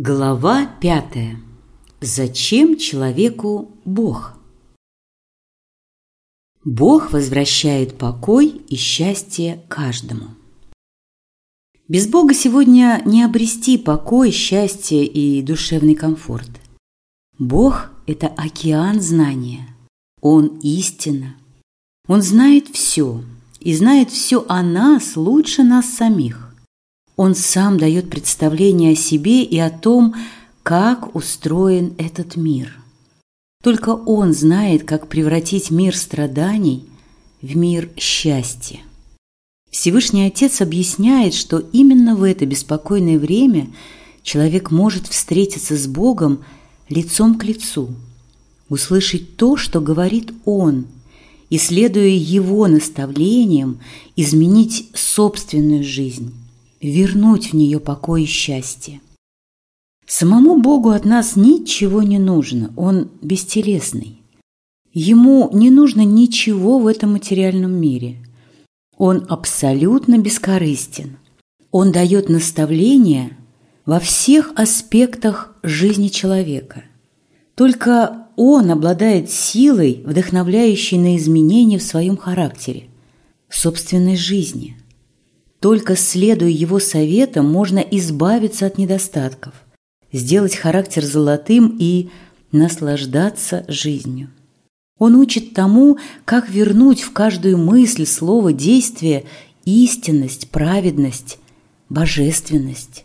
Глава пятая. Зачем человеку Бог? Бог возвращает покой и счастье каждому. Без Бога сегодня не обрести покой, счастье и душевный комфорт. Бог – это океан знания. Он истина. Он знает все и знает все о нас лучше нас самих. Он сам дает представление о себе и о том, как устроен этот мир. Только Он знает, как превратить мир страданий в мир счастья. Всевышний Отец объясняет, что именно в это беспокойное время человек может встретиться с Богом лицом к лицу, услышать то, что говорит Он, и, следуя Его наставлениям, изменить собственную жизнь вернуть в нее покой и счастье. Самому Богу от нас ничего не нужно, Он бестелесный. Ему не нужно ничего в этом материальном мире. Он абсолютно бескорыстен. Он дает наставления во всех аспектах жизни человека. Только он обладает силой, вдохновляющей на изменения в своем характере, в собственной жизни – только следуя его советам, можно избавиться от недостатков, сделать характер золотым и наслаждаться жизнью. Он учит тому, как вернуть в каждую мысль, слово, действие истинность, праведность, божественность.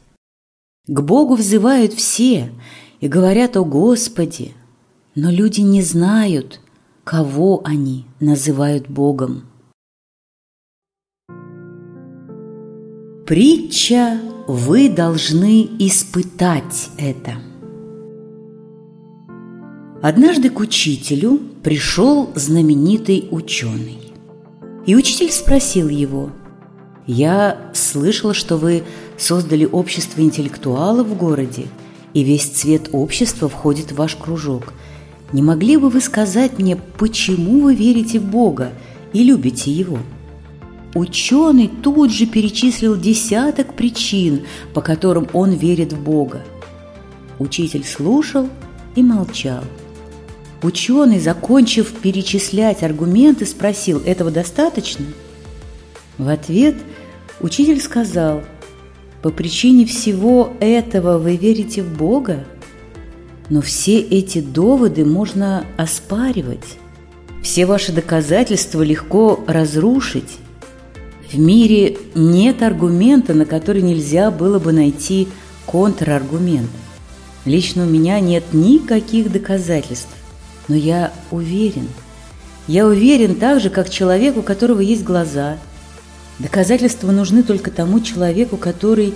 К Богу взывают все и говорят о Господе, но люди не знают, кого они называют Богом. Притча «Вы должны испытать это». Однажды к учителю пришел знаменитый ученый. И учитель спросил его, «Я слышал, что вы создали общество интеллектуалов в городе, и весь цвет общества входит в ваш кружок. Не могли бы вы сказать мне, почему вы верите в Бога и любите Его?» Ученый тут же перечислил десяток причин, по которым он верит в Бога. Учитель слушал и молчал. Ученый, закончив перечислять аргументы, спросил, этого достаточно? В ответ учитель сказал, по причине всего этого вы верите в Бога? Но все эти доводы можно оспаривать. Все ваши доказательства легко разрушить. В мире нет аргумента, на который нельзя было бы найти контраргумент. Лично у меня нет никаких доказательств, но я уверен. Я уверен так же, как человек, у которого есть глаза. Доказательства нужны только тому человеку, который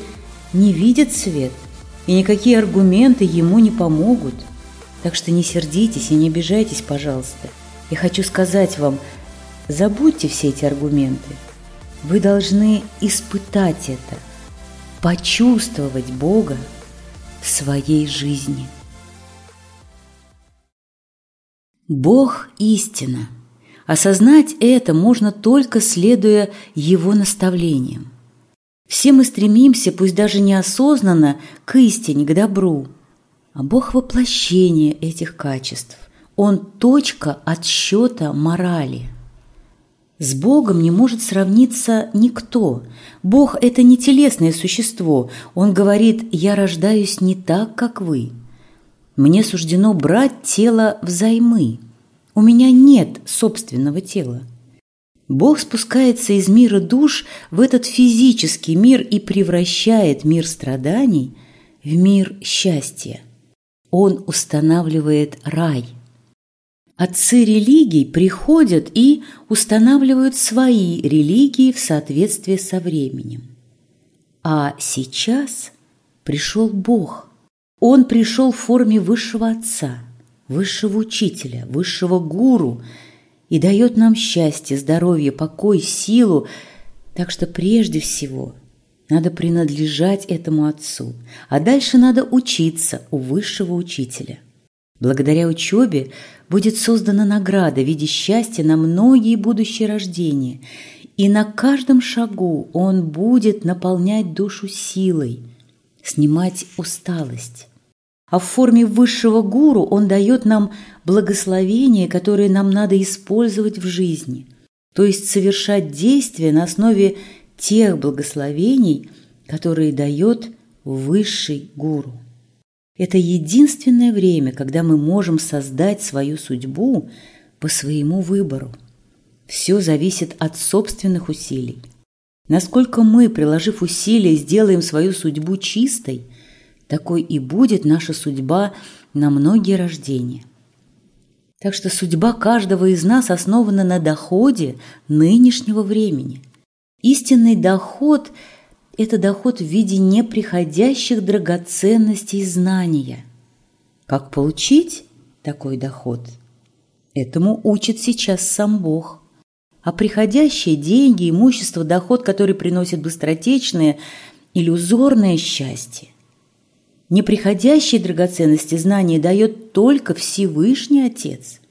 не видит свет, и никакие аргументы ему не помогут. Так что не сердитесь и не обижайтесь, пожалуйста. Я хочу сказать вам, забудьте все эти аргументы – вы должны испытать это, почувствовать Бога в своей жизни. Бог – истина. Осознать это можно только следуя Его наставлениям. Все мы стремимся, пусть даже неосознанно, к истине, к добру. А Бог – воплощение этих качеств. Он – точка отсчета морали – с Богом не может сравниться никто. Бог – это не телесное существо. Он говорит «Я рождаюсь не так, как вы». Мне суждено брать тело взаймы. У меня нет собственного тела. Бог спускается из мира душ в этот физический мир и превращает мир страданий в мир счастья. Он устанавливает рай – Отцы религий приходят и устанавливают свои религии в соответствии со временем. А сейчас пришел Бог. Он пришел в форме высшего отца, высшего учителя, высшего гуру и дает нам счастье, здоровье, покой, силу. Так что прежде всего надо принадлежать этому отцу, а дальше надо учиться у высшего учителя. Благодаря учебе будет создана награда в виде счастья на многие будущие рождения, и на каждом шагу он будет наполнять душу силой, снимать усталость. А в форме высшего гуру он дает нам благословения, которые нам надо использовать в жизни, то есть совершать действия на основе тех благословений, которые дает высший гуру. Это единственное время, когда мы можем создать свою судьбу по своему выбору. Все зависит от собственных усилий. Насколько мы, приложив усилия, сделаем свою судьбу чистой, такой и будет наша судьба на многие рождения. Так что судьба каждого из нас основана на доходе нынешнего времени. Истинный доход – это доход в виде неприходящих драгоценностей знания. Как получить такой доход? Этому учит сейчас сам Бог – а приходящие деньги, имущество, доход, который приносит быстротечное, иллюзорное счастье. Неприходящие драгоценности знания дает только Всевышний Отец.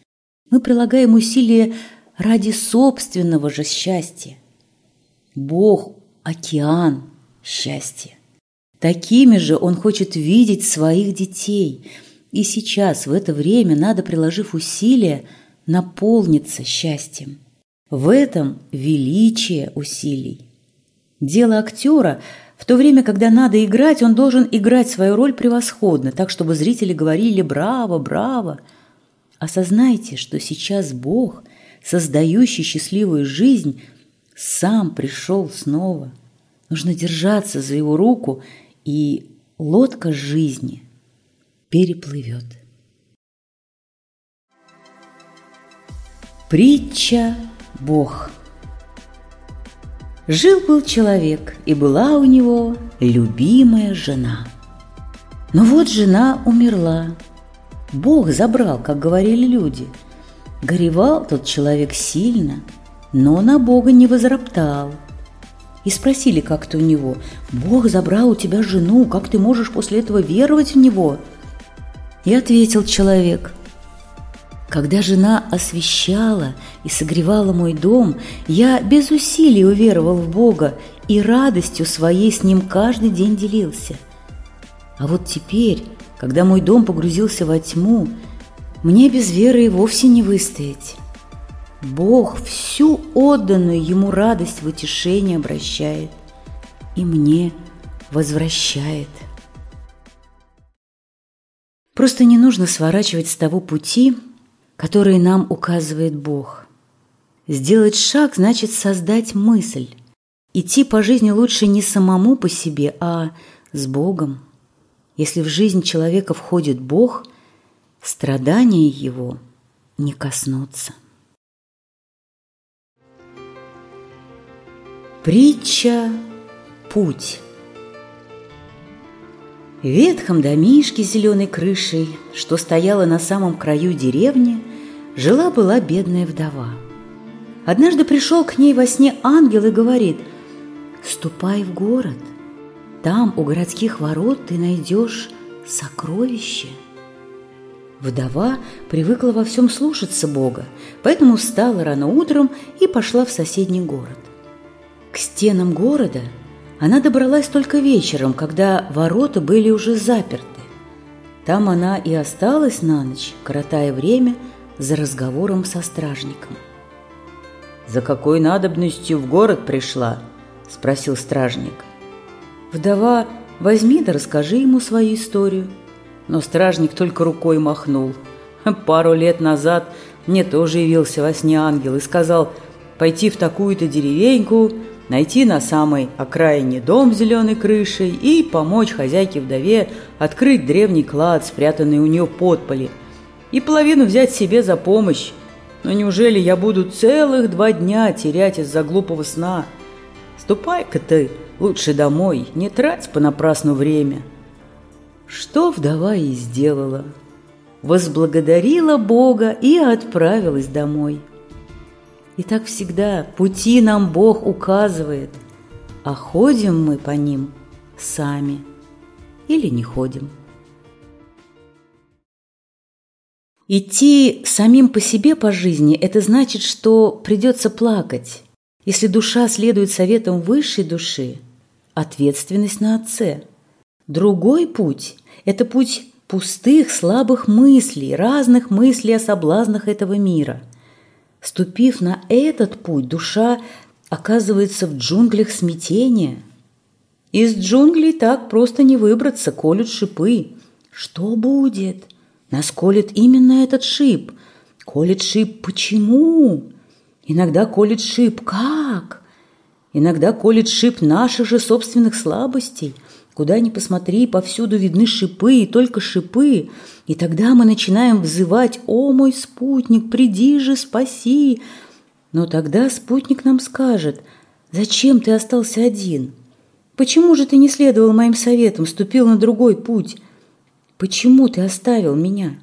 Мы прилагаем усилия ради собственного же счастья. Бог – океан счастья. Такими же Он хочет видеть своих детей. И сейчас, в это время, надо, приложив усилия, наполниться счастьем. В этом величие усилий. Дело актера в то время, когда надо играть, он должен играть свою роль превосходно, так, чтобы зрители говорили «Браво! Браво!». Осознайте, что сейчас Бог, создающий счастливую жизнь, сам пришел снова. Нужно держаться за его руку, и лодка жизни переплывет. Притча Бог. Жил-был человек, и была у него любимая жена. Но вот жена умерла. Бог забрал, как говорили люди. Горевал тот человек сильно, но на Бога не возроптал. И спросили как-то у него, «Бог забрал у тебя жену, как ты можешь после этого веровать в Него?» И ответил человек, когда жена освещала и согревала мой дом, я без усилий уверовал в Бога и радостью своей с Ним каждый день делился. А вот теперь, когда мой дом погрузился во тьму, мне без веры и вовсе не выстоять. Бог всю отданную Ему радость в утешение обращает и мне возвращает. Просто не нужно сворачивать с того пути, которые нам указывает Бог. Сделать шаг значит создать мысль. Идти по жизни лучше не самому по себе, а с Богом. Если в жизнь человека входит Бог, страдания его не коснутся. Притча «Путь» В ветхом домишке с зеленой крышей, что стояла на самом краю деревни, жила-была бедная вдова. Однажды пришел к ней во сне ангел и говорит, «Ступай в город, там у городских ворот ты найдешь сокровище». Вдова привыкла во всем слушаться Бога, поэтому встала рано утром и пошла в соседний город. К стенам города – она добралась только вечером, когда ворота были уже заперты. Там она и осталась на ночь, коротая время за разговором со стражником. «За какой надобностью в город пришла?» – спросил стражник. «Вдова, возьми да расскажи ему свою историю». Но стражник только рукой махнул. Пару лет назад мне тоже явился во сне ангел и сказал пойти в такую-то деревеньку, найти на самой окраине дом с зеленой крышей и помочь хозяйке-вдове открыть древний клад, спрятанный у нее под поле, и половину взять себе за помощь. Но неужели я буду целых два дня терять из-за глупого сна? Ступай-ка ты лучше домой, не трать понапрасну время. Что вдова и сделала. Возблагодарила Бога и отправилась домой. И так всегда пути нам Бог указывает, а ходим мы по ним сами или не ходим. Идти самим по себе по жизни – это значит, что придется плакать. Если душа следует советам высшей души, ответственность на отце. Другой путь – это путь пустых, слабых мыслей, разных мыслей о соблазнах этого мира. Ступив на этот путь, душа оказывается в джунглях смятения. Из джунглей так просто не выбраться, колют шипы. Что будет? Нас колет именно этот шип. Колет шип почему? Иногда колет шип как? Иногда колет шип наших же собственных слабостей. Куда ни посмотри, повсюду видны шипы, и только шипы. И тогда мы начинаем взывать «О, мой спутник, приди же, спаси!» Но тогда спутник нам скажет «Зачем ты остался один? Почему же ты не следовал моим советам, ступил на другой путь? Почему ты оставил меня?»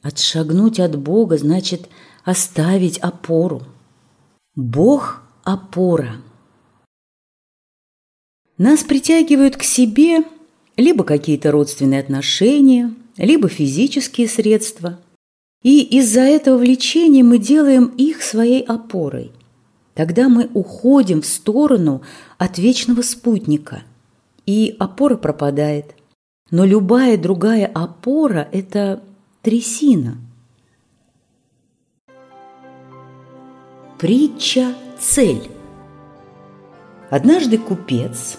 Отшагнуть от Бога значит оставить опору. Бог – опора. Нас притягивают к себе либо какие-то родственные отношения, либо физические средства. И из-за этого влечения мы делаем их своей опорой. Тогда мы уходим в сторону от вечного спутника, и опора пропадает. Но любая другая опора – это трясина. Притча «Цель». Однажды купец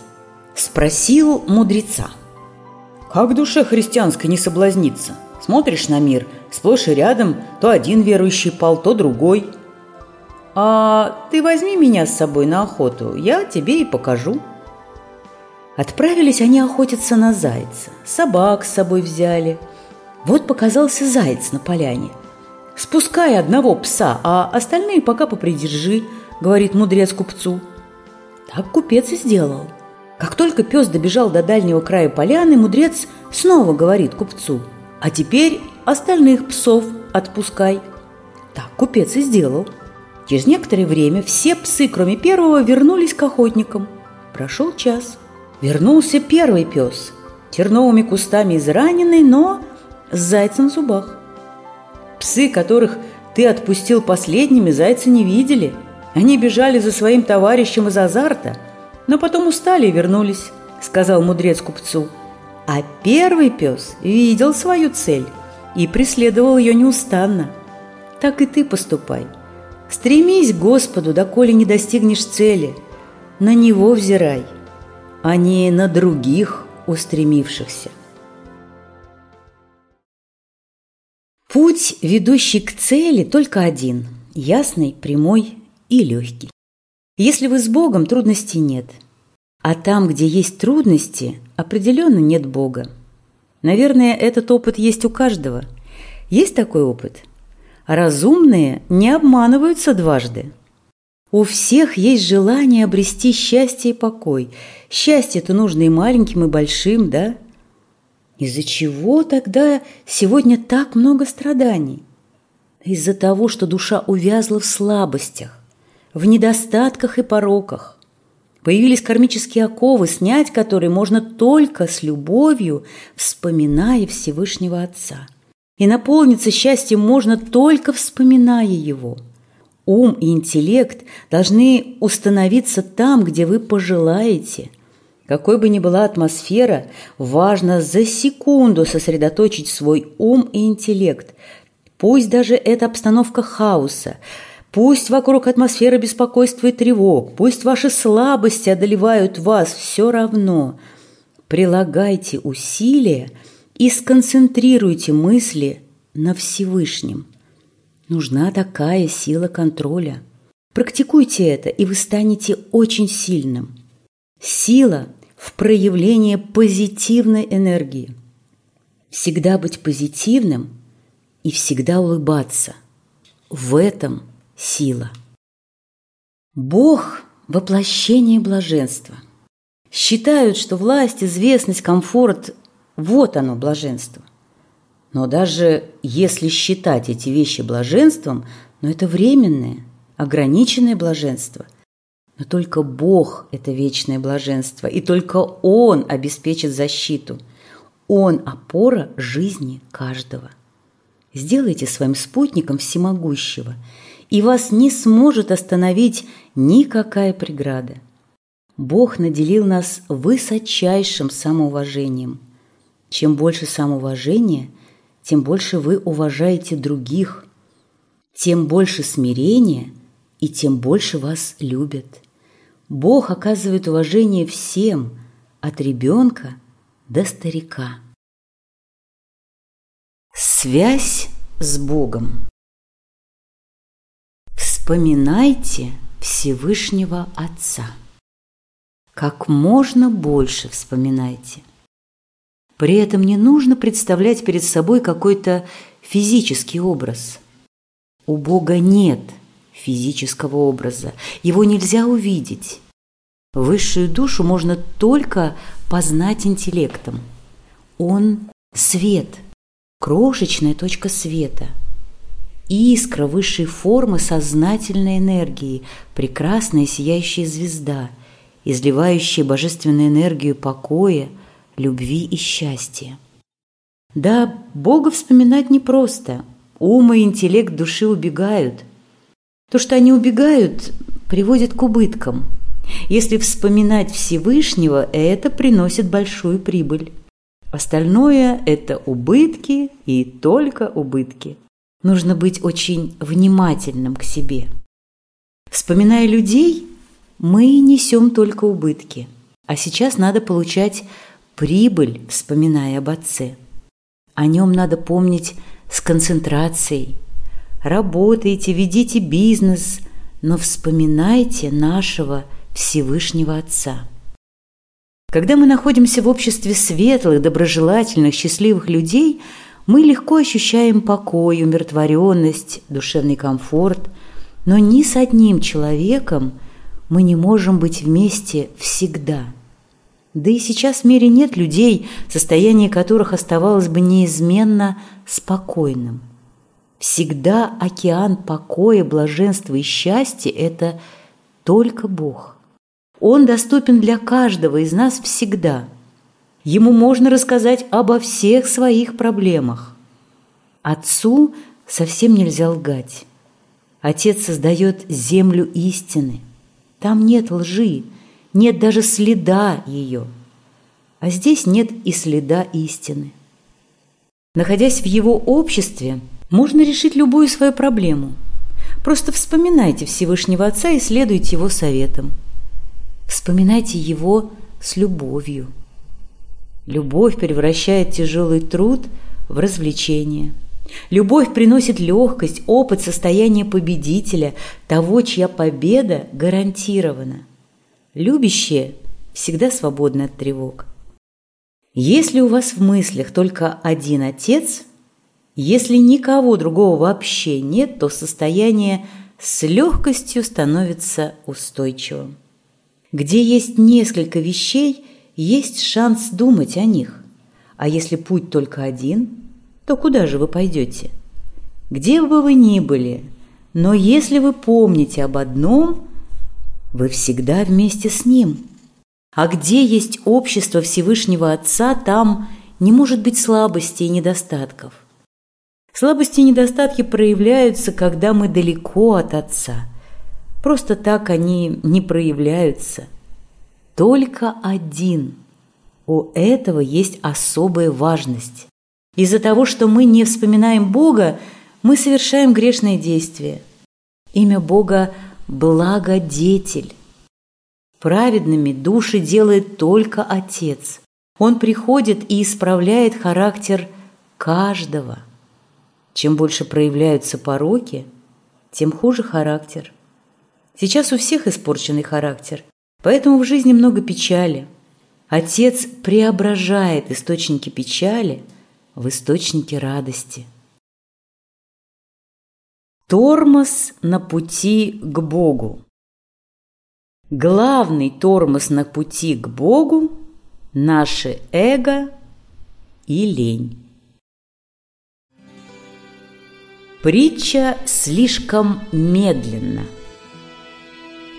спросил мудреца. «Как душе христианской не соблазниться? Смотришь на мир, сплошь и рядом то один верующий пал, то другой. А ты возьми меня с собой на охоту, я тебе и покажу». Отправились они охотиться на зайца, собак с собой взяли – вот показался заяц на поляне. «Спускай одного пса, а остальные пока попридержи», — говорит мудрец купцу. Так купец и сделал. Как только пес добежал до дальнего края поляны, мудрец снова говорит купцу, «А теперь остальных псов отпускай». Так купец и сделал. Через некоторое время все псы, кроме первого, вернулись к охотникам. Прошел час. Вернулся первый пес, терновыми кустами израненный, но с зайцем в зубах. Псы, которых ты отпустил последними, зайца не видели. Они бежали за своим товарищем из азарта, но потом устали и вернулись, сказал мудрец купцу. А первый пес видел свою цель и преследовал ее неустанно. Так и ты поступай. Стремись к Господу, доколе не достигнешь цели. На Него взирай, а не на других устремившихся. Путь, ведущий к цели, только один – ясный, прямой и легкий. Если вы с Богом, трудностей нет. А там, где есть трудности, определенно нет Бога. Наверное, этот опыт есть у каждого. Есть такой опыт? Разумные не обманываются дважды. У всех есть желание обрести счастье и покой. Счастье-то нужно и маленьким, и большим, да? Из-за чего тогда сегодня так много страданий? Из-за того, что душа увязла в слабостях, в недостатках и пороках. Появились кармические оковы, снять которые можно только с любовью, вспоминая Всевышнего Отца. И наполниться счастьем можно только вспоминая Его. Ум и интеллект должны установиться там, где вы пожелаете – какой бы ни была атмосфера, важно за секунду сосредоточить свой ум и интеллект. Пусть даже это обстановка хаоса, пусть вокруг атмосфера беспокойства и тревог, пусть ваши слабости одолевают вас, все равно. Прилагайте усилия и сконцентрируйте мысли на Всевышнем. Нужна такая сила контроля. Практикуйте это, и вы станете очень сильным. Сила в проявление позитивной энергии. Всегда быть позитивным и всегда улыбаться. В этом сила. Бог – воплощение блаженства. Считают, что власть, известность, комфорт – вот оно, блаженство. Но даже если считать эти вещи блаженством, но это временное, ограниченное блаженство – но только Бог – это вечное блаженство, и только Он обеспечит защиту. Он – опора жизни каждого. Сделайте своим спутником всемогущего, и вас не сможет остановить никакая преграда. Бог наделил нас высочайшим самоуважением. Чем больше самоуважения, тем больше вы уважаете других, тем больше смирения и тем больше вас любят. Бог оказывает уважение всем, от ребенка до старика. Связь с Богом. Вспоминайте Всевышнего Отца. Как можно больше вспоминайте. При этом не нужно представлять перед собой какой-то физический образ. У Бога нет физического образа, его нельзя увидеть. Высшую душу можно только познать интеллектом. Он – свет, крошечная точка света, искра высшей формы сознательной энергии, прекрасная сияющая звезда, изливающая божественную энергию покоя, любви и счастья. Да, Бога вспоминать непросто. Ум и интеллект души убегают. То, что они убегают, приводит к убыткам – если вспоминать Всевышнего, это приносит большую прибыль. Остальное – это убытки и только убытки. Нужно быть очень внимательным к себе. Вспоминая людей, мы несем только убытки. А сейчас надо получать прибыль, вспоминая об Отце. О нем надо помнить с концентрацией. Работайте, ведите бизнес, но вспоминайте нашего – Всевышнего Отца. Когда мы находимся в обществе светлых, доброжелательных, счастливых людей, мы легко ощущаем покой, умиротворенность, душевный комфорт, но ни с одним человеком мы не можем быть вместе всегда. Да и сейчас в мире нет людей, состояние которых оставалось бы неизменно спокойным. Всегда океан покоя, блаженства и счастья – это только Бог – он доступен для каждого из нас всегда. Ему можно рассказать обо всех своих проблемах. Отцу совсем нельзя лгать. Отец создает землю истины. Там нет лжи, нет даже следа ее. А здесь нет и следа истины. Находясь в его обществе, можно решить любую свою проблему. Просто вспоминайте Всевышнего Отца и следуйте его советам – Вспоминайте его с любовью. Любовь превращает тяжелый труд в развлечение. Любовь приносит легкость, опыт состояния победителя, того, чья победа гарантирована. Любящие всегда свободны от тревог. Если у вас в мыслях только один отец, если никого другого вообще нет, то состояние с легкостью становится устойчивым. Где есть несколько вещей, есть шанс думать о них. А если путь только один, то куда же вы пойдете? Где бы вы ни были, но если вы помните об одном, вы всегда вместе с ним. А где есть общество Всевышнего Отца, там не может быть слабостей и недостатков. Слабости и недостатки проявляются, когда мы далеко от Отца – Просто так они не проявляются. Только один. У этого есть особая важность. Из-за того, что мы не вспоминаем Бога, мы совершаем грешные действия. Имя Бога – благодетель. Праведными души делает только Отец. Он приходит и исправляет характер каждого. Чем больше проявляются пороки, тем хуже характер – Сейчас у всех испорченный характер, поэтому в жизни много печали. Отец преображает источники печали в источники радости. Тормоз на пути к Богу. Главный тормоз на пути к Богу – наше эго и лень. Притча слишком медленно –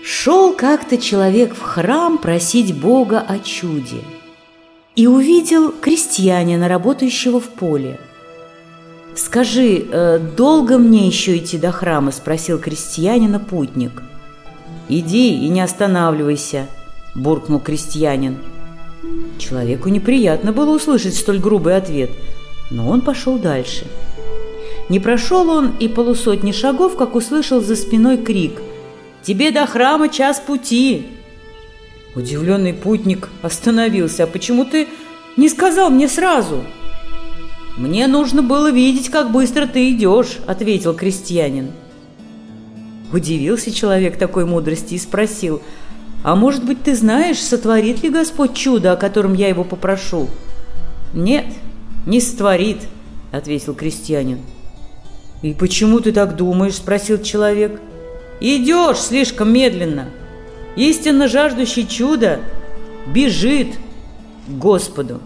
Шел как-то человек в храм просить Бога о чуде и увидел крестьянина, работающего в поле. «Скажи, э, долго мне еще идти до храма?» – спросил крестьянина путник. «Иди и не останавливайся», – буркнул крестьянин. Человеку неприятно было услышать столь грубый ответ, но он пошел дальше. Не прошел он и полусотни шагов, как услышал за спиной крик «Тебе до храма час пути!» Удивленный путник остановился. «А почему ты не сказал мне сразу?» «Мне нужно было видеть, как быстро ты идешь», — ответил крестьянин. Удивился человек такой мудрости и спросил, «А может быть, ты знаешь, сотворит ли Господь чудо, о котором я его попрошу?» «Нет, не сотворит», — ответил крестьянин. «И почему ты так думаешь?» — спросил человек. «Идешь слишком медленно. Истинно жаждущий чуда бежит к Господу».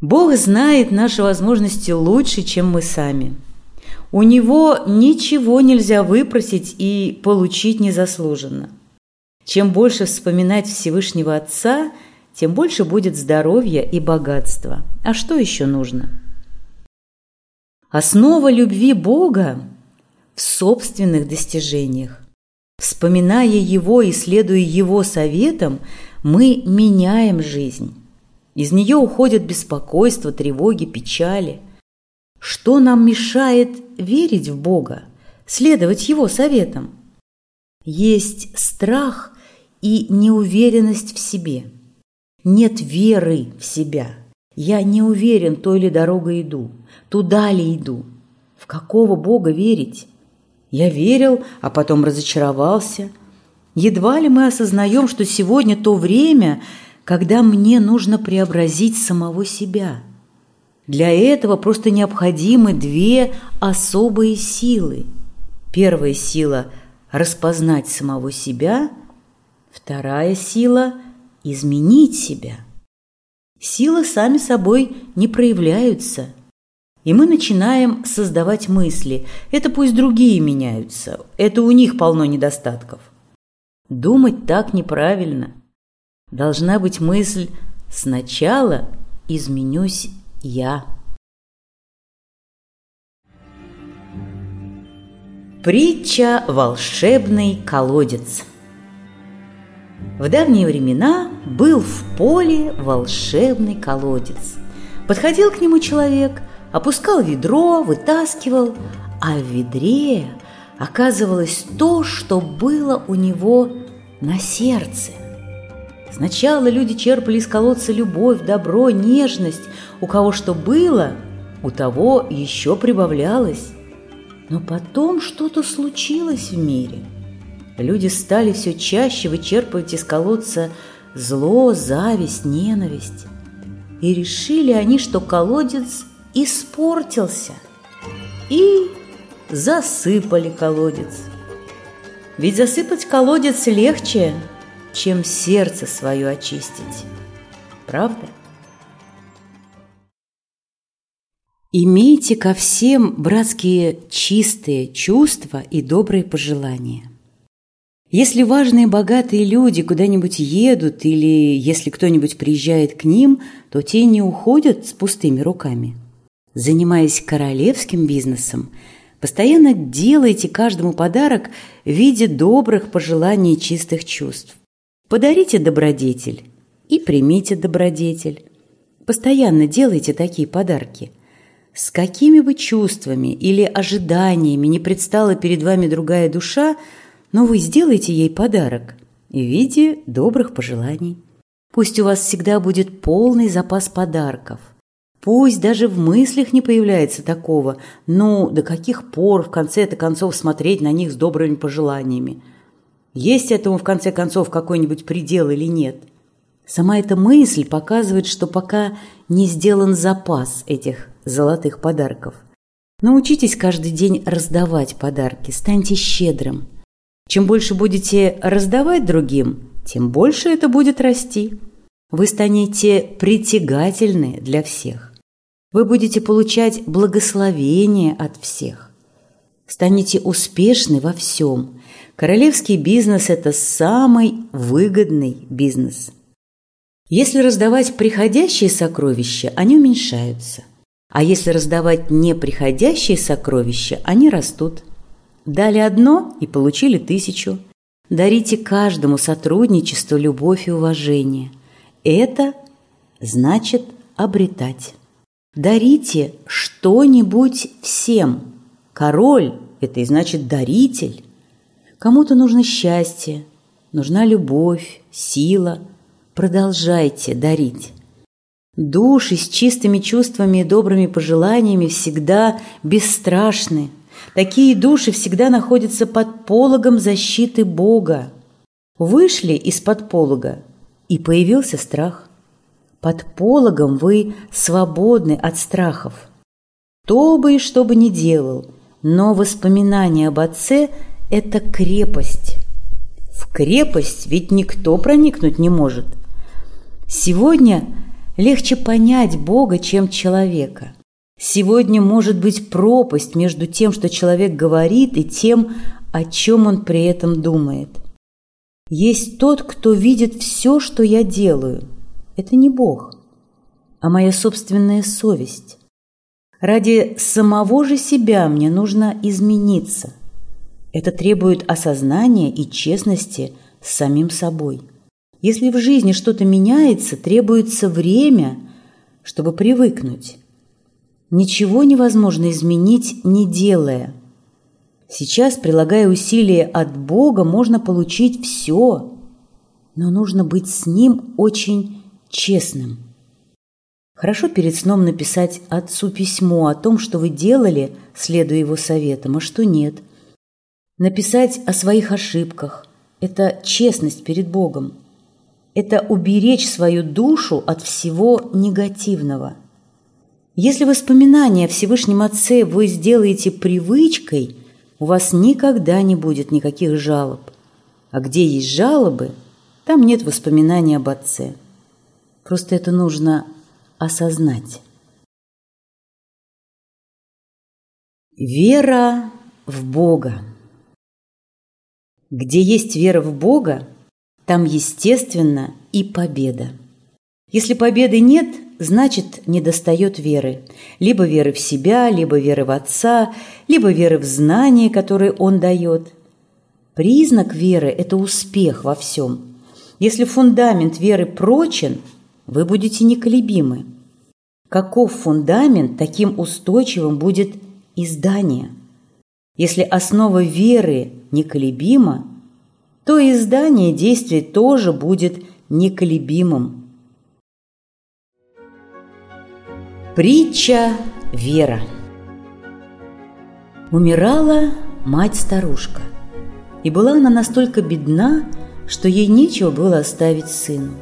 Бог знает наши возможности лучше, чем мы сами. У Него ничего нельзя выпросить и получить незаслуженно. Чем больше вспоминать Всевышнего Отца, тем больше будет здоровья и богатства. А что еще нужно? Основа любви Бога в собственных достижениях. Вспоминая Его и следуя Его советам, мы меняем жизнь. Из нее уходят беспокойство, тревоги, печали. Что нам мешает верить в Бога, следовать Его советам? Есть страх и неуверенность в себе. Нет веры в себя. Я не уверен, той ли дорогой иду, туда ли иду. В какого Бога верить? Я верил, а потом разочаровался. Едва ли мы осознаем, что сегодня то время – когда мне нужно преобразить самого себя. Для этого просто необходимы две особые силы. Первая сила – распознать самого себя, вторая сила – изменить себя. Силы сами собой не проявляются, и мы начинаем создавать мысли. Это пусть другие меняются, это у них полно недостатков. Думать так неправильно – Должна быть мысль «сначала изменюсь я». Притча «Волшебный колодец» В давние времена был в поле волшебный колодец. Подходил к нему человек, опускал ведро, вытаскивал, а в ведре оказывалось то, что было у него на сердце – Сначала люди черпали из колодца любовь, добро, нежность. У кого что было, у того еще прибавлялось. Но потом что-то случилось в мире. Люди стали все чаще вычерпывать из колодца зло, зависть, ненависть. И решили они, что колодец испортился. И засыпали колодец. Ведь засыпать колодец легче, чем сердце свое очистить. Правда? Имейте ко всем братские чистые чувства и добрые пожелания. Если важные богатые люди куда-нибудь едут или если кто-нибудь приезжает к ним, то те не уходят с пустыми руками. Занимаясь королевским бизнесом, постоянно делайте каждому подарок в виде добрых пожеланий и чистых чувств. Подарите добродетель и примите добродетель. Постоянно делайте такие подарки. С какими бы чувствами или ожиданиями не предстала перед вами другая душа, но вы сделаете ей подарок в виде добрых пожеланий. Пусть у вас всегда будет полный запас подарков. Пусть даже в мыслях не появляется такого, ну, до каких пор в конце-то концов смотреть на них с добрыми пожеланиями – есть этому в конце концов какой-нибудь предел или нет. Сама эта мысль показывает, что пока не сделан запас этих золотых подарков. Научитесь каждый день раздавать подарки, станьте щедрым. Чем больше будете раздавать другим, тем больше это будет расти. Вы станете притягательны для всех. Вы будете получать благословение от всех. Станете успешны во всем, Королевский бизнес – это самый выгодный бизнес. Если раздавать приходящие сокровища, они уменьшаются. А если раздавать неприходящие сокровища, они растут. Дали одно и получили тысячу. Дарите каждому сотрудничество, любовь и уважение. Это значит обретать. Дарите что-нибудь всем. Король – это и значит даритель. Кому-то нужно счастье, нужна любовь, сила. Продолжайте дарить. Души с чистыми чувствами и добрыми пожеланиями всегда бесстрашны. Такие души всегда находятся под пологом защиты Бога. Вышли из-под полога, и появился страх. Под пологом вы свободны от страхов. Кто бы и что бы ни делал, но воспоминание об отце – это крепость. В крепость ведь никто проникнуть не может. Сегодня – Легче понять Бога, чем человека. Сегодня может быть пропасть между тем, что человек говорит, и тем, о чем он при этом думает. Есть тот, кто видит все, что я делаю. Это не Бог, а моя собственная совесть. Ради самого же себя мне нужно измениться. Это требует осознания и честности с самим собой. Если в жизни что-то меняется, требуется время, чтобы привыкнуть. Ничего невозможно изменить, не делая. Сейчас, прилагая усилия от Бога, можно получить все, но нужно быть с Ним очень честным. Хорошо перед сном написать отцу письмо о том, что вы делали, следуя его советам, а что нет. Написать о своих ошибках – это честность перед Богом это уберечь свою душу от всего негативного. Если воспоминания о Всевышнем Отце вы сделаете привычкой, у вас никогда не будет никаких жалоб. А где есть жалобы, там нет воспоминаний об Отце. Просто это нужно осознать. Вера в Бога. Где есть вера в Бога, там, естественно, и победа. Если победы нет, значит, недостает веры. Либо веры в себя, либо веры в Отца, либо веры в знания, которые Он дает. Признак веры – это успех во всем. Если фундамент веры прочен, вы будете неколебимы. Каков фундамент, таким устойчивым будет и здание. Если основа веры неколебима, то и здание действий тоже будет неколебимым. Притча Вера Умирала мать-старушка, и была она настолько бедна, что ей нечего было оставить сыну.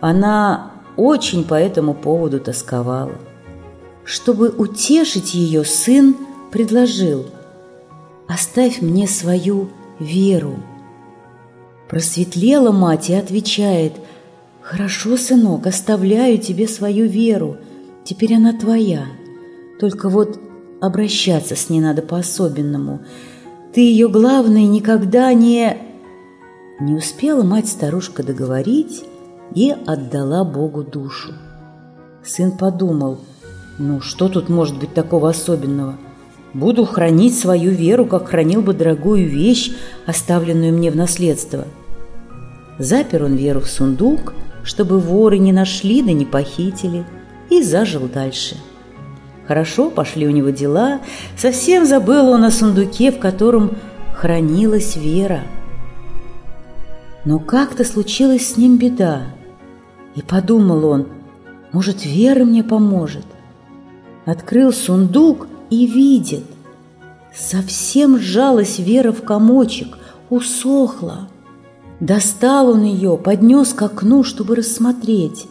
Она очень по этому поводу тосковала. Чтобы утешить ее, сын предложил «Оставь мне свою веру». Просветлела мать и отвечает, «Хорошо, сынок, оставляю тебе свою веру, теперь она твоя. Только вот обращаться с ней надо по-особенному. Ты ее, главное, никогда не...» Не успела мать-старушка договорить и отдала Богу душу. Сын подумал, ну что тут может быть такого особенного? Буду хранить свою веру, как хранил бы дорогую вещь, оставленную мне в наследство – Запер он Веру в сундук, чтобы воры не нашли да не похитили, и зажил дальше. Хорошо пошли у него дела, совсем забыл он о сундуке, в котором хранилась Вера. Но как-то случилась с ним беда, и подумал он, может, Вера мне поможет. Открыл сундук и видит, совсем сжалась Вера в комочек, усохла. Достал он ее, поднес к окну, чтобы рассмотреть.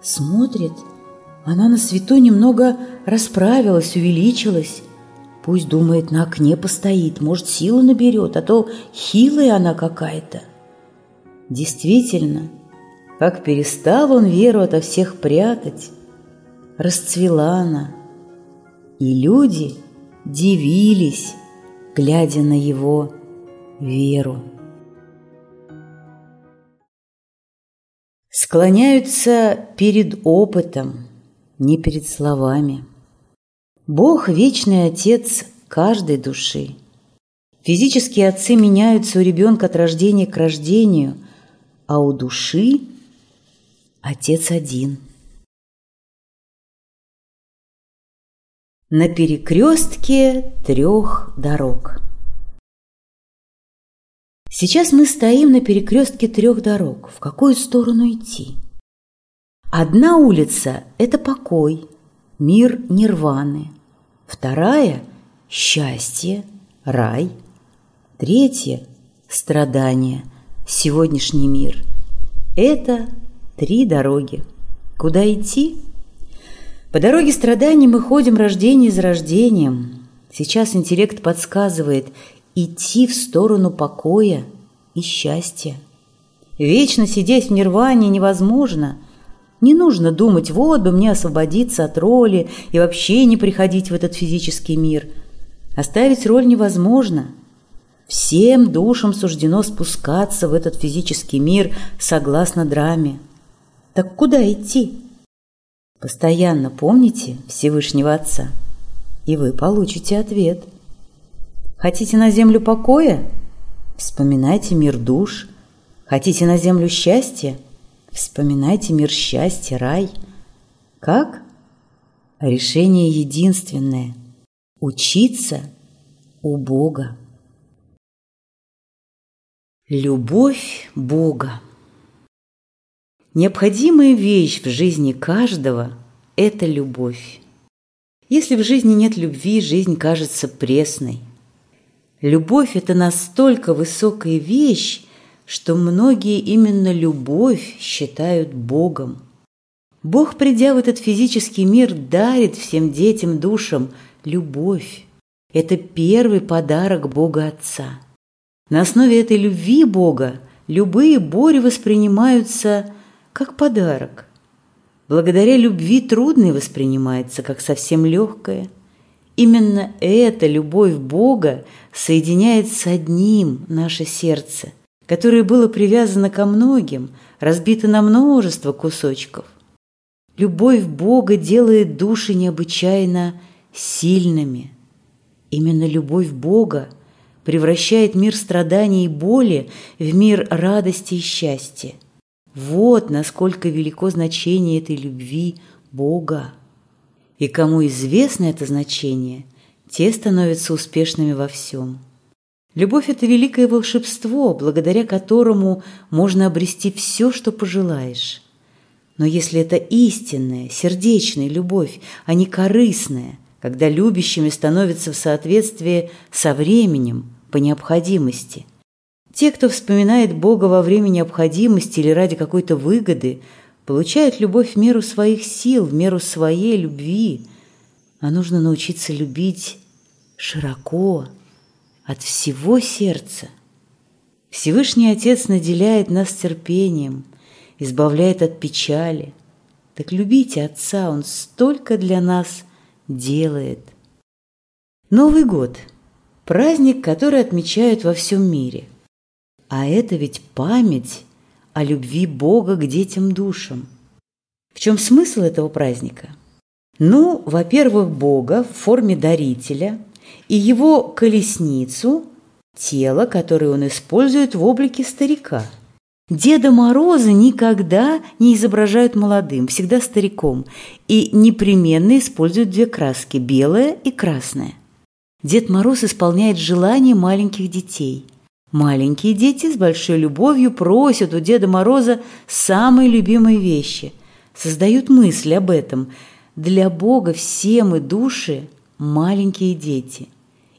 Смотрит, она на свету немного расправилась, увеличилась. Пусть, думает, на окне постоит, может, силу наберет, а то хилая она какая-то. Действительно, как перестал он веру ото всех прятать, расцвела она. И люди дивились, глядя на его веру. Склоняются перед опытом, не перед словами. Бог – вечный Отец каждой души. Физические отцы меняются у ребенка от рождения к рождению, а у души отец один. На перекрестке трех дорог. Сейчас мы стоим на перекрестке трех дорог. В какую сторону идти? Одна улица – это покой, мир нирваны. Вторая – счастье, рай – Третье – страдание, сегодняшний мир. Это три дороги. Куда идти? По дороге страданий мы ходим рождение за рождением. Сейчас интеллект подсказывает идти в сторону покоя и счастья. Вечно сидеть в нирване невозможно. Не нужно думать, вот бы мне освободиться от роли и вообще не приходить в этот физический мир. Оставить роль невозможно – Всем душам суждено спускаться в этот физический мир согласно драме. Так куда идти? Постоянно помните Всевышнего Отца, и вы получите ответ. Хотите на землю покоя? Вспоминайте мир душ. Хотите на землю счастья? Вспоминайте мир счастья, рай. Как? Решение единственное – учиться у Бога. Любовь Бога. Необходимая вещь в жизни каждого – это любовь. Если в жизни нет любви, жизнь кажется пресной. Любовь – это настолько высокая вещь, что многие именно любовь считают Богом. Бог, придя в этот физический мир, дарит всем детям, душам любовь. Это первый подарок Бога Отца – на основе этой любви Бога любые боли воспринимаются как подарок. Благодаря любви трудное воспринимается как совсем легкое. Именно эта любовь Бога соединяет с одним наше сердце, которое было привязано ко многим, разбито на множество кусочков. Любовь Бога делает души необычайно сильными. Именно любовь Бога – превращает мир страданий и боли в мир радости и счастья. Вот насколько велико значение этой любви Бога. И кому известно это значение, те становятся успешными во всем. Любовь – это великое волшебство, благодаря которому можно обрести все, что пожелаешь. Но если это истинная, сердечная любовь, а не корыстная, когда любящими становятся в соответствии со временем, по необходимости. Те, кто вспоминает Бога во время необходимости или ради какой-то выгоды, получают любовь в меру своих сил, в меру своей любви. А нужно научиться любить широко, от всего сердца. Всевышний Отец наделяет нас терпением, избавляет от печали. Так любите Отца, Он столько для нас делает. Новый год – Праздник, который отмечают во всем мире. А это ведь память о любви Бога к детям душам. В чем смысл этого праздника? Ну, во-первых, Бога в форме дарителя и его колесницу, тело, которое он использует в облике старика. Деда Мороза никогда не изображают молодым, всегда стариком, и непременно используют две краски – белое и красное – Дед Мороз исполняет желания маленьких детей. Маленькие дети с большой любовью просят у Деда Мороза самые любимые вещи, создают мысли об этом. Для Бога все мы души – маленькие дети,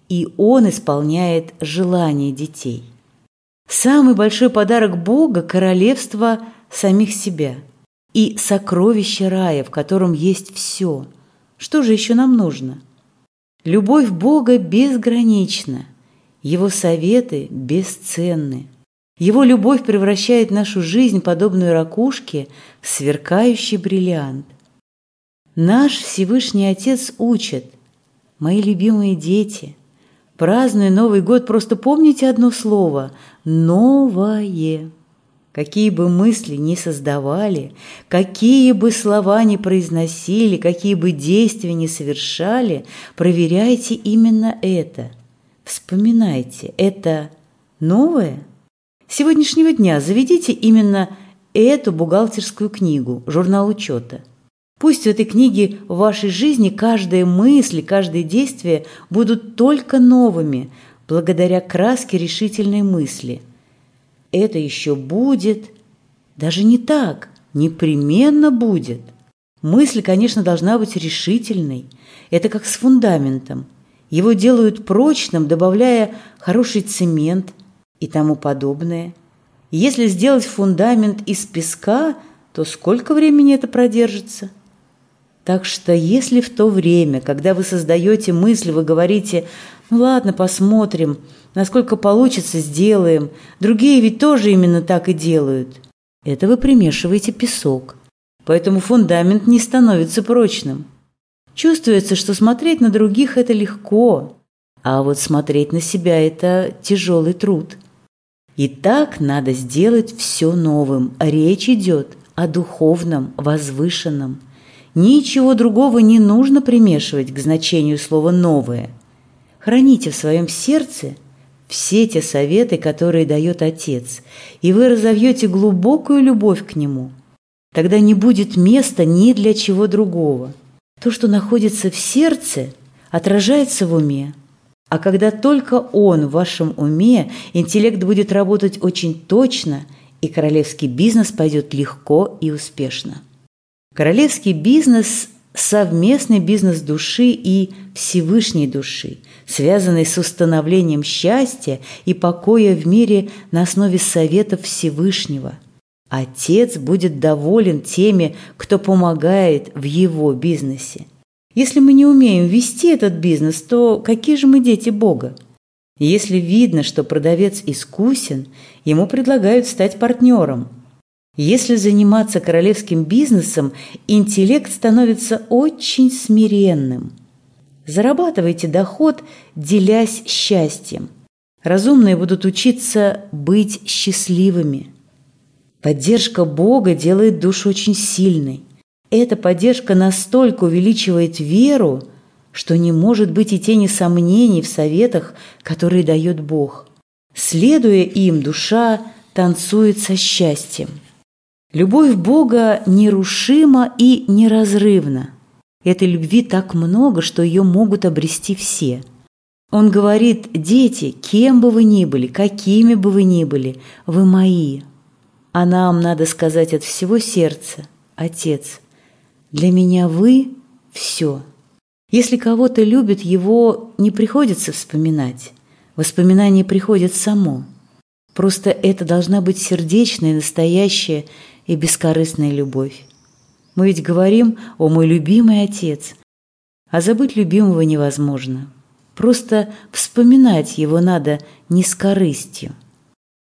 и Он исполняет желания детей. Самый большой подарок Бога – королевство самих себя и сокровище рая, в котором есть все. Что же еще нам нужно – Любовь Бога безгранична, Его советы бесценны. Его любовь превращает нашу жизнь, подобную ракушке, в сверкающий бриллиант. Наш Всевышний Отец учит, мои любимые дети, празднуя Новый год, просто помните одно слово – «новое». Какие бы мысли ни создавали, какие бы слова ни произносили, какие бы действия ни совершали, проверяйте именно это. Вспоминайте, это новое? С сегодняшнего дня заведите именно эту бухгалтерскую книгу, журнал учета. Пусть в этой книге в вашей жизни каждая мысль, каждое действие будут только новыми, благодаря краске решительной мысли. Это еще будет, даже не так, непременно будет. Мысль, конечно, должна быть решительной. Это как с фундаментом. Его делают прочным, добавляя хороший цемент и тому подобное. Если сделать фундамент из песка, то сколько времени это продержится? Так что если в то время, когда вы создаете мысль, вы говорите «ну ладно, посмотрим, насколько получится, сделаем», другие ведь тоже именно так и делают, это вы примешиваете песок. Поэтому фундамент не становится прочным. Чувствуется, что смотреть на других – это легко, а вот смотреть на себя – это тяжелый труд. И так надо сделать все новым. Речь идет о духовном, возвышенном – Ничего другого не нужно примешивать к значению слова «новое». Храните в своем сердце все те советы, которые дает Отец, и вы разовьете глубокую любовь к Нему. Тогда не будет места ни для чего другого. То, что находится в сердце, отражается в уме. А когда только он в вашем уме, интеллект будет работать очень точно, и королевский бизнес пойдет легко и успешно. Королевский бизнес – совместный бизнес души и Всевышней души, связанный с установлением счастья и покоя в мире на основе советов Всевышнего. Отец будет доволен теми, кто помогает в его бизнесе. Если мы не умеем вести этот бизнес, то какие же мы дети Бога? Если видно, что продавец искусен, ему предлагают стать партнером – если заниматься королевским бизнесом, интеллект становится очень смиренным. Зарабатывайте доход, делясь счастьем. Разумные будут учиться быть счастливыми. Поддержка Бога делает душу очень сильной. Эта поддержка настолько увеличивает веру, что не может быть и тени сомнений в советах, которые дает Бог. Следуя им, душа танцует со счастьем. Любовь Бога нерушима и неразрывна. Этой любви так много, что ее могут обрести все. Он говорит, дети, кем бы вы ни были, какими бы вы ни были, вы мои. А нам надо сказать от всего сердца, Отец, для меня вы – все. Если кого-то любит, его не приходится вспоминать. Воспоминание приходит само. Просто это должна быть сердечная, настоящая и бескорыстная любовь. Мы ведь говорим «О мой любимый отец», а забыть любимого невозможно. Просто вспоминать его надо не с корыстью.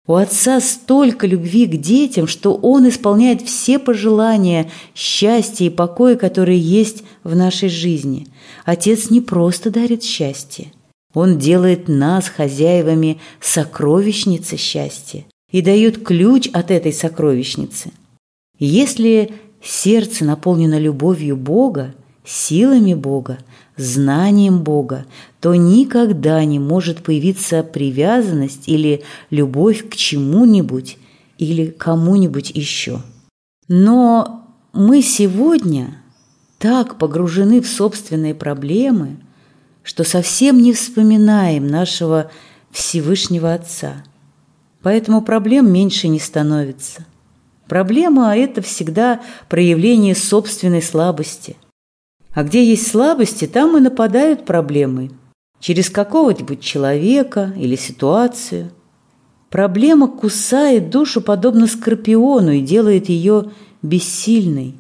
У отца столько любви к детям, что он исполняет все пожелания счастья и покоя, которые есть в нашей жизни. Отец не просто дарит счастье. Он делает нас хозяевами сокровищницы счастья и дает ключ от этой сокровищницы – если сердце наполнено любовью Бога, силами Бога, знанием Бога, то никогда не может появиться привязанность или любовь к чему-нибудь или кому-нибудь еще. Но мы сегодня так погружены в собственные проблемы, что совсем не вспоминаем нашего Всевышнего Отца. Поэтому проблем меньше не становится. Проблема – это всегда проявление собственной слабости. А где есть слабости, там и нападают проблемы. Через какого-нибудь человека или ситуацию. Проблема кусает душу подобно скорпиону и делает ее бессильной.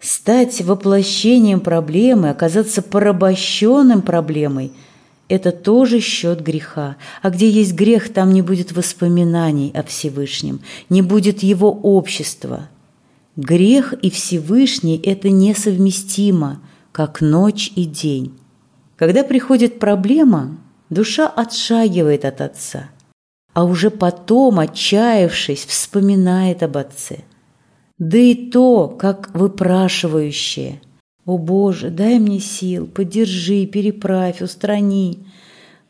Стать воплощением проблемы, оказаться порабощенным проблемой – это тоже счет греха. А где есть грех, там не будет воспоминаний о Всевышнем, не будет его общества. Грех и Всевышний – это несовместимо, как ночь и день. Когда приходит проблема, душа отшагивает от Отца, а уже потом, отчаявшись, вспоминает об Отце. Да и то, как выпрашивающее – о Боже, дай мне сил, поддержи, переправь, устрани.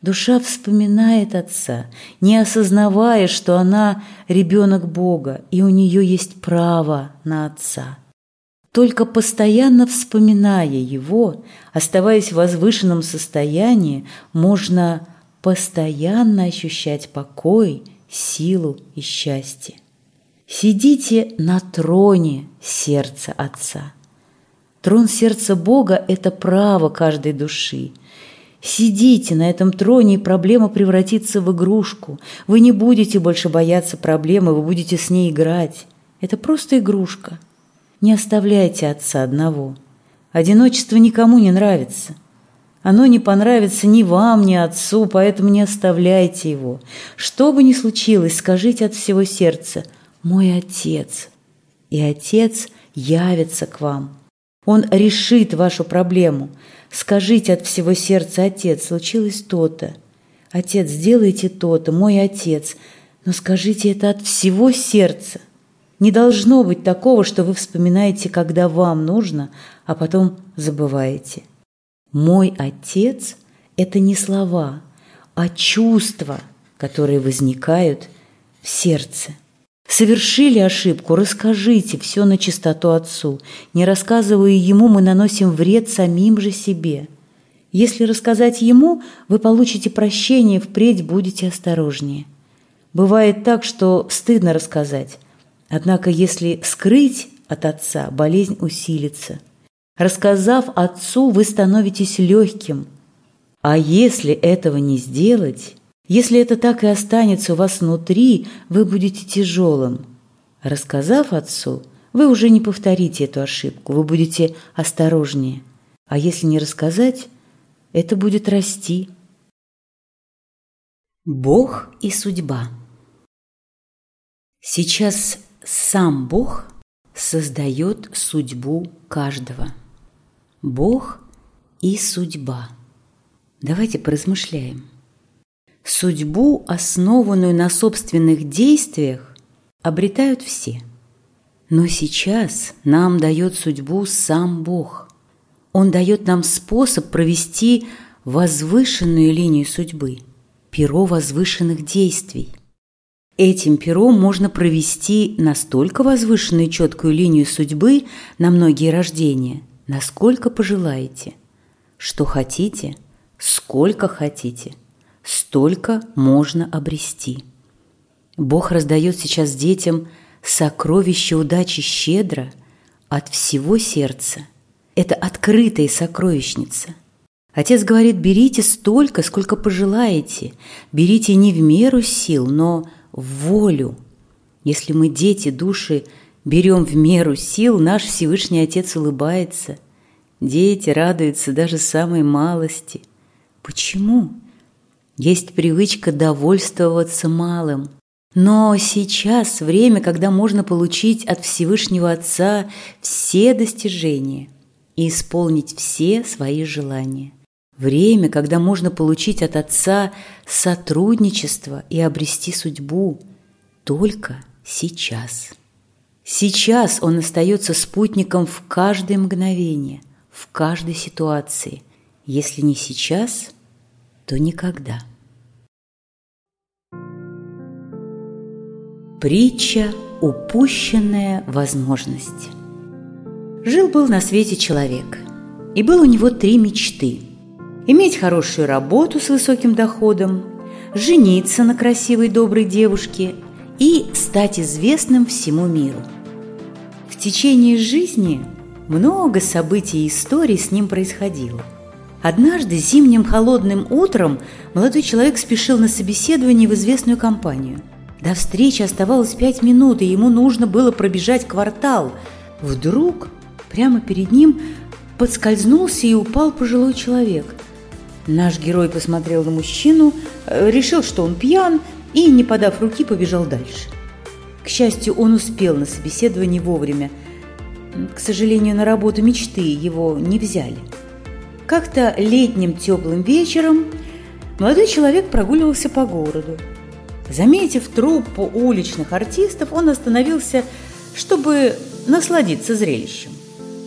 Душа вспоминает отца, не осознавая, что она ребенок Бога, и у нее есть право на отца. Только постоянно вспоминая его, оставаясь в возвышенном состоянии, можно постоянно ощущать покой, силу и счастье. Сидите на троне сердца Отца. Трон сердца Бога – это право каждой души. Сидите на этом троне, и проблема превратится в игрушку. Вы не будете больше бояться проблемы, вы будете с ней играть. Это просто игрушка. Не оставляйте отца одного. Одиночество никому не нравится. Оно не понравится ни вам, ни отцу, поэтому не оставляйте его. Что бы ни случилось, скажите от всего сердца «Мой отец». И отец явится к вам. Он решит вашу проблему. Скажите от всего сердца «Отец, случилось то-то». «Отец, сделайте то-то, мой отец». Но скажите это от всего сердца. Не должно быть такого, что вы вспоминаете, когда вам нужно, а потом забываете. «Мой отец» – это не слова, а чувства, которые возникают в сердце. Совершили ошибку, расскажите все на чистоту отцу. Не рассказывая ему, мы наносим вред самим же себе. Если рассказать ему, вы получите прощение, впредь будете осторожнее. Бывает так, что стыдно рассказать. Однако если скрыть от отца, болезнь усилится – Рассказав отцу, вы становитесь легким. А если этого не сделать, если это так и останется у вас внутри, вы будете тяжелым. Рассказав отцу, вы уже не повторите эту ошибку, вы будете осторожнее. А если не рассказать, это будет расти. Бог и судьба Сейчас сам Бог создает судьбу каждого. Бог и судьба. Давайте поразмышляем. Судьбу, основанную на собственных действиях, обретают все. Но сейчас нам дает судьбу сам Бог. Он дает нам способ провести возвышенную линию судьбы, перо возвышенных действий. Этим пером можно провести настолько возвышенную четкую линию судьбы на многие рождения – насколько пожелаете. Что хотите, сколько хотите, столько можно обрести. Бог раздает сейчас детям сокровище удачи щедро от всего сердца. Это открытая сокровищница. Отец говорит, берите столько, сколько пожелаете. Берите не в меру сил, но в волю. Если мы дети души берем в меру сил, наш Всевышний Отец улыбается. Дети радуются даже самой малости. Почему? Есть привычка довольствоваться малым. Но сейчас время, когда можно получить от Всевышнего Отца все достижения и исполнить все свои желания. Время, когда можно получить от Отца сотрудничество и обрести судьбу только сейчас. Сейчас он остается спутником в каждое мгновение, в каждой ситуации. Если не сейчас, то никогда. Притча «Упущенная возможность». Жил-был на свете человек, и был у него три мечты. Иметь хорошую работу с высоким доходом, жениться на красивой доброй девушке и стать известным всему миру. В течение жизни много событий и историй с ним происходило. Однажды зимним холодным утром молодой человек спешил на собеседование в известную компанию. До встречи оставалось пять минут, и ему нужно было пробежать квартал. Вдруг прямо перед ним подскользнулся и упал пожилой человек. Наш герой посмотрел на мужчину, э, решил, что он пьян, и, не подав руки, побежал дальше. К счастью, он успел на собеседование вовремя. К сожалению, на работу мечты его не взяли. Как-то летним теплым вечером молодой человек прогуливался по городу. Заметив труппу уличных артистов, он остановился, чтобы насладиться зрелищем.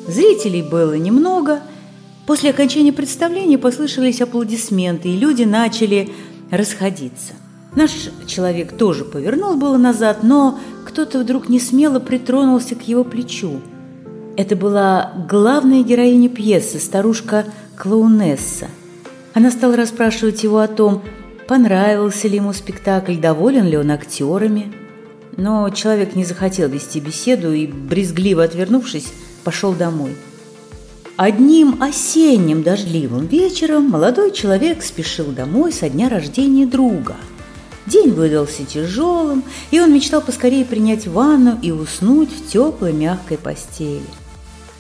Зрителей было немного, После окончания представления послышались аплодисменты, и люди начали расходиться. Наш человек тоже повернул было назад, но кто-то вдруг не смело притронулся к его плечу. Это была главная героиня пьесы, старушка Клоунесса. Она стала расспрашивать его о том, понравился ли ему спектакль, доволен ли он актерами. Но человек не захотел вести беседу и, брезгливо отвернувшись, пошел домой. Одним осенним дождливым вечером молодой человек спешил домой со дня рождения друга. День выдался тяжелым, и он мечтал поскорее принять ванну и уснуть в теплой мягкой постели.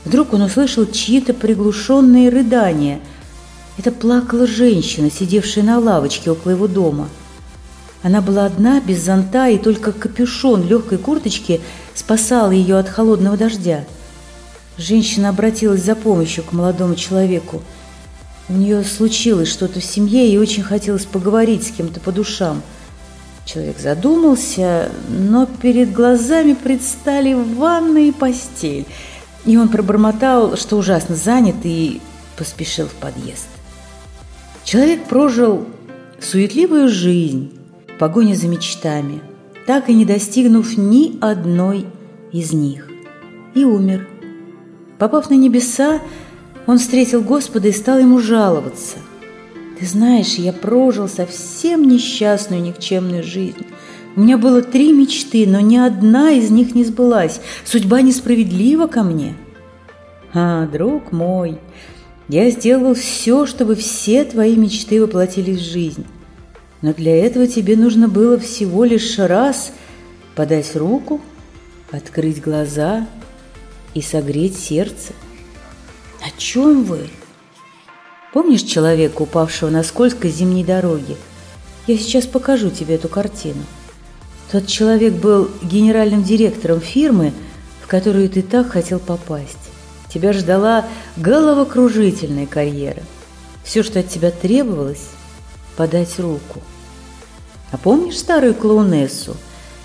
Вдруг он услышал чьи-то приглушенные рыдания. Это плакала женщина, сидевшая на лавочке около его дома. Она была одна, без зонта, и только капюшон легкой курточки спасал ее от холодного дождя. Женщина обратилась за помощью к молодому человеку. У нее случилось что-то в семье, и очень хотелось поговорить с кем-то по душам. Человек задумался, но перед глазами предстали ванна и постель – и он пробормотал, что ужасно занят, и поспешил в подъезд. Человек прожил суетливую жизнь в погоне за мечтами, так и не достигнув ни одной из них, и умер. Попав на небеса, он встретил Господа и стал ему жаловаться. «Ты знаешь, я прожил совсем несчастную, никчемную жизнь. У меня было три мечты, но ни одна из них не сбылась. Судьба несправедлива ко мне. А, друг мой, я сделал все, чтобы все твои мечты воплотились в жизнь. Но для этого тебе нужно было всего лишь раз подать руку, открыть глаза и согреть сердце. О чем вы? Помнишь человека, упавшего на скользкой зимней дороге? Я сейчас покажу тебе эту картину. Тот человек был генеральным директором фирмы, в которую ты так хотел попасть. Тебя ждала головокружительная карьера. Все, что от тебя требовалось – подать руку. А помнишь старую клоунессу,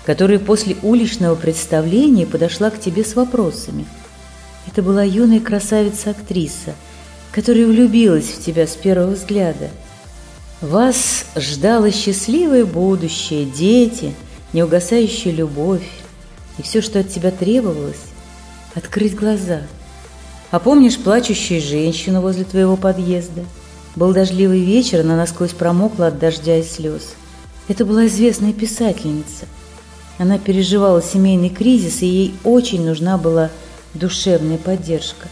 которая после уличного представления подошла к тебе с вопросами? Это была юная красавица-актриса, которая влюбилась в тебя с первого взгляда. Вас ждало счастливое будущее, дети – неугасающая любовь и все, что от тебя требовалось – открыть глаза. А помнишь плачущую женщину возле твоего подъезда? Был дождливый вечер, она насквозь промокла от дождя и слез. Это была известная писательница. Она переживала семейный кризис, и ей очень нужна была душевная поддержка.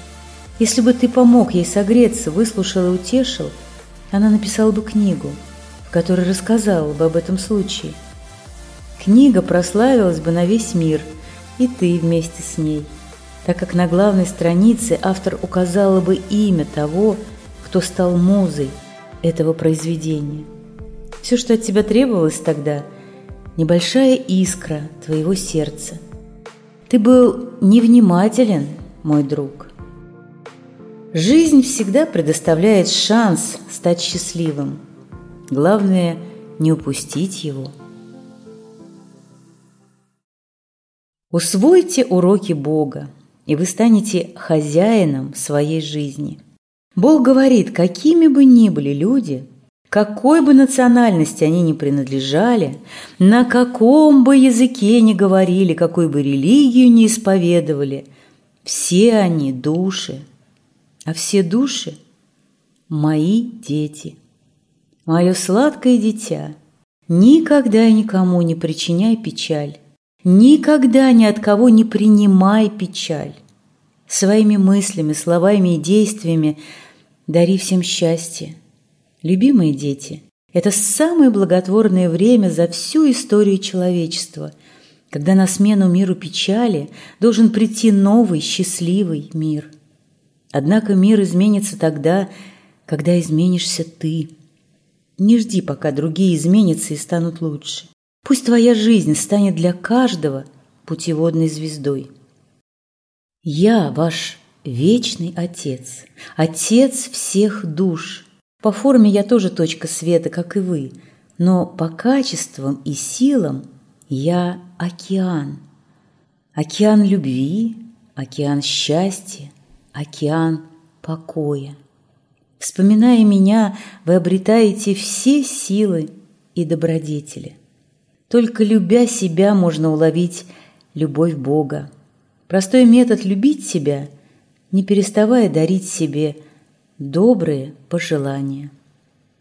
Если бы ты помог ей согреться, выслушал и утешил, она написала бы книгу, в которой рассказала бы об этом случае – Книга прославилась бы на весь мир, и ты вместе с ней, так как на главной странице автор указала бы имя того, кто стал музой этого произведения. Все, что от тебя требовалось тогда – небольшая искра твоего сердца. Ты был невнимателен, мой друг. Жизнь всегда предоставляет шанс стать счастливым. Главное – не упустить его – Усвойте уроки Бога, и вы станете хозяином своей жизни. Бог говорит, какими бы ни были люди, какой бы национальности они ни принадлежали, на каком бы языке ни говорили, какой бы религию ни исповедовали, все они души, а все души – мои дети. Мое сладкое дитя, никогда и никому не причиняй печаль, Никогда ни от кого не принимай печаль. Своими мыслями, словами и действиями дари всем счастье. Любимые дети, это самое благотворное время за всю историю человечества, когда на смену миру печали должен прийти новый счастливый мир. Однако мир изменится тогда, когда изменишься ты. Не жди, пока другие изменятся и станут лучше. Пусть твоя жизнь станет для каждого путеводной звездой. Я ваш вечный Отец, Отец всех душ. По форме я тоже точка света, как и вы, но по качествам и силам я океан. Океан любви, океан счастья, океан покоя. Вспоминая меня, вы обретаете все силы и добродетели. Только любя себя можно уловить любовь Бога. Простой метод любить себя, не переставая дарить себе добрые пожелания.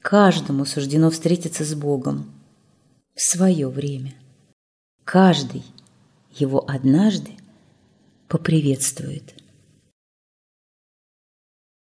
Каждому суждено встретиться с Богом в свое время. Каждый его однажды поприветствует.